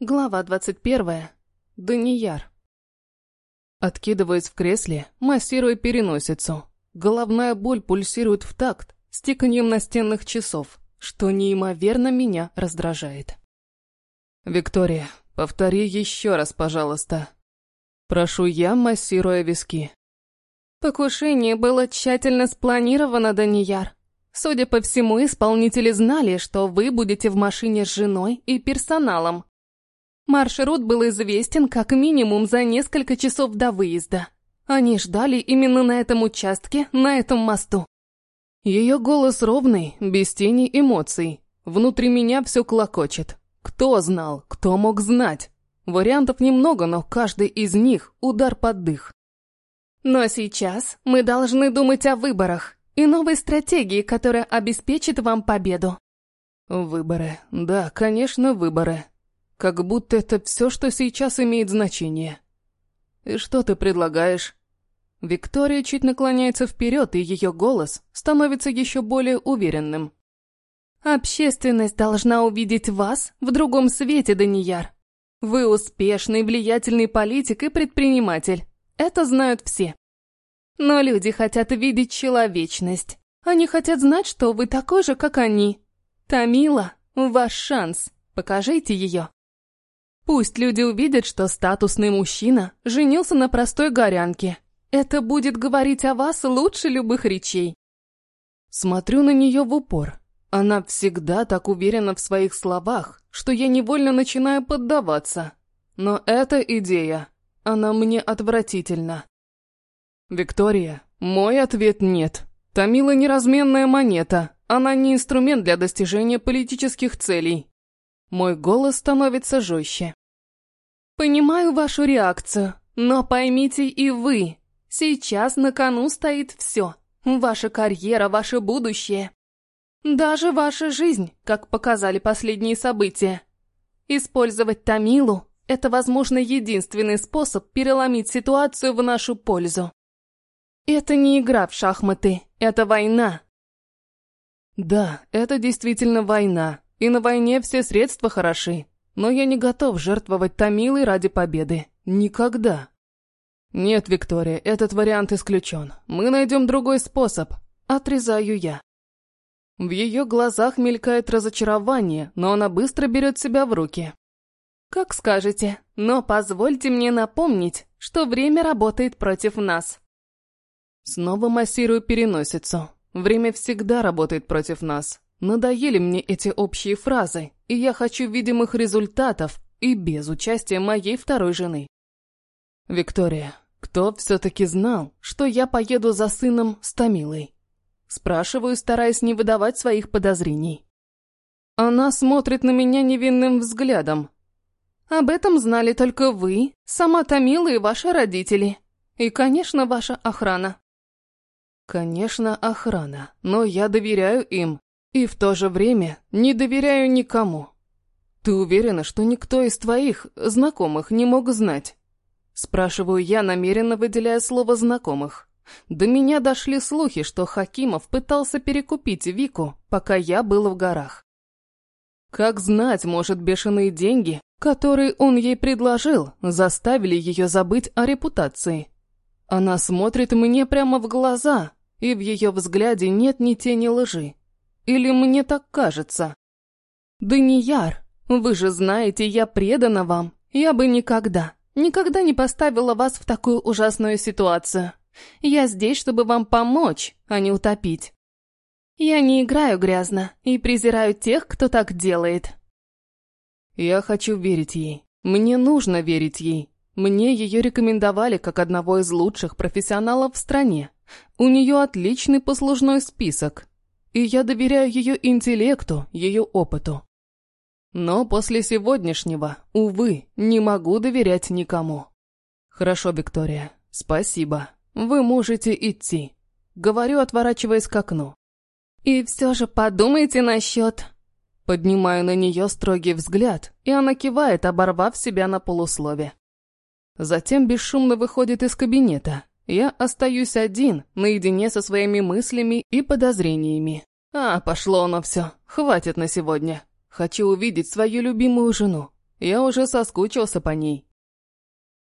Глава 21. Данияр. Откидываясь в кресле, массируя переносицу. Головная боль пульсирует в такт с тиканьем настенных часов, что неимоверно меня раздражает. «Виктория, повтори еще раз, пожалуйста». Прошу я, массируя виски. Покушение было тщательно спланировано, Данияр. Судя по всему, исполнители знали, что вы будете в машине с женой и персоналом. Маршрут был известен как минимум за несколько часов до выезда. Они ждали именно на этом участке, на этом мосту. Ее голос ровный, без тени эмоций. Внутри меня все клокочет. Кто знал, кто мог знать? Вариантов немного, но каждый из них – удар под дых. Но сейчас мы должны думать о выборах и новой стратегии, которая обеспечит вам победу. Выборы. Да, конечно, выборы. Как будто это все, что сейчас имеет значение. И что ты предлагаешь? Виктория чуть наклоняется вперед, и ее голос становится еще более уверенным. Общественность должна увидеть вас в другом свете, Данияр. Вы успешный, влиятельный политик и предприниматель. Это знают все. Но люди хотят видеть человечность. Они хотят знать, что вы такой же, как они. Тамила, ваш шанс. Покажите ее. Пусть люди увидят, что статусный мужчина женился на простой горянке. Это будет говорить о вас лучше любых речей. Смотрю на нее в упор. Она всегда так уверена в своих словах, что я невольно начинаю поддаваться. Но эта идея, она мне отвратительна. Виктория, мой ответ нет. Тамила неразменная монета, она не инструмент для достижения политических целей. Мой голос становится жестче. Понимаю вашу реакцию, но поймите и вы, сейчас на кону стоит все. Ваша карьера, ваше будущее. Даже ваша жизнь, как показали последние события. Использовать Тамилу – это, возможно, единственный способ переломить ситуацию в нашу пользу. Это не игра в шахматы, это война. Да, это действительно война, и на войне все средства хороши, но я не готов жертвовать Тамилой ради победы. Никогда. Нет, Виктория, этот вариант исключен. Мы найдем другой способ. Отрезаю я. В ее глазах мелькает разочарование, но она быстро берет себя в руки. «Как скажете, но позвольте мне напомнить, что время работает против нас». Снова массирую переносицу. Время всегда работает против нас. Надоели мне эти общие фразы, и я хочу видимых результатов и без участия моей второй жены. Виктория, кто все-таки знал, что я поеду за сыном с Томилой? Спрашиваю, стараясь не выдавать своих подозрений. Она смотрит на меня невинным взглядом. Об этом знали только вы, сама Тамила и ваши родители. И, конечно, ваша охрана. Конечно, охрана, но я доверяю им. И в то же время не доверяю никому. Ты уверена, что никто из твоих знакомых не мог знать? Спрашиваю я, намеренно выделяя слово «знакомых». До меня дошли слухи, что Хакимов пытался перекупить Вику, пока я был в горах. Как знать, может, бешеные деньги, которые он ей предложил, заставили ее забыть о репутации. Она смотрит мне прямо в глаза, и в ее взгляде нет ни тени лжи. Или мне так кажется? «Данияр, вы же знаете, я предана вам. Я бы никогда, никогда не поставила вас в такую ужасную ситуацию. Я здесь, чтобы вам помочь, а не утопить. Я не играю грязно и презираю тех, кто так делает. Я хочу верить ей. Мне нужно верить ей. Мне ее рекомендовали как одного из лучших профессионалов в стране. У нее отличный послужной список. И я доверяю ее интеллекту, ее опыту. Но после сегодняшнего, увы, не могу доверять никому. Хорошо, Виктория, спасибо. «Вы можете идти», — говорю, отворачиваясь к окну. «И все же подумайте насчет...» Поднимаю на нее строгий взгляд, и она кивает, оборвав себя на полуслове. Затем бесшумно выходит из кабинета. Я остаюсь один, наедине со своими мыслями и подозрениями. А, пошло оно все, хватит на сегодня. Хочу увидеть свою любимую жену. Я уже соскучился по ней.